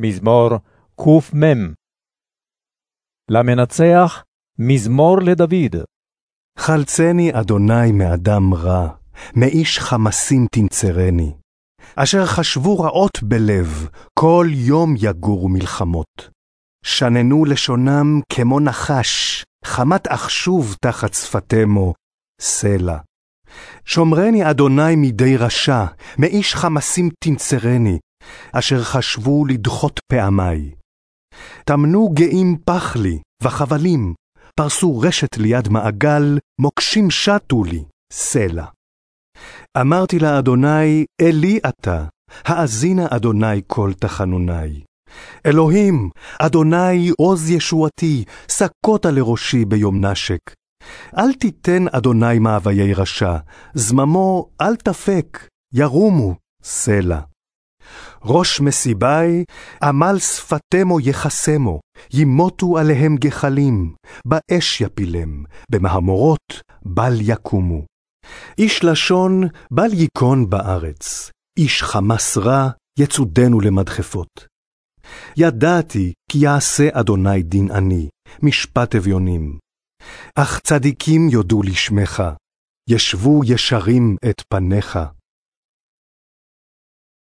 מזמור קמ. למנצח, מזמור לדוד. חלצני אדוני מאדם רע, מאיש חמסים תנצרני. אשר חשבו רעות בלב, כל יום יגורו מלחמות. שננו לשונם כמו נחש, חמת אחשוב תחת שפתמו, סלע. שומרני אדוני מידי רשע, מאיש חמסים תנצרני, אשר חשבו לדחות פעמי. טמנו גאים פח לי, וחבלים, פרסו רשת ליד מעגל, מוקשים שטו לי, סלע. אמרתי לאדוני, אלי אתה, האזינה אדוני כל תחנוני. אלוהים, אדוני עוז ישועתי, סקותה לראשי ביום נשק. אל תיתן אדוני מאוויי רשע, זממו אל תפק, ירומו, סלע. ראש מסיבי, עמל שפתמו יחסמו, ימותו עליהם גחלים, באש יפילם, במהמורות בל יקומו. איש לשון בל ייכון בארץ, איש חמס רע יצודנו למדחפות. ידעתי כי יעשה אדוני דין עני, משפט אביונים. אך צדיקים יודו לשמך, ישבו ישרים את פניך.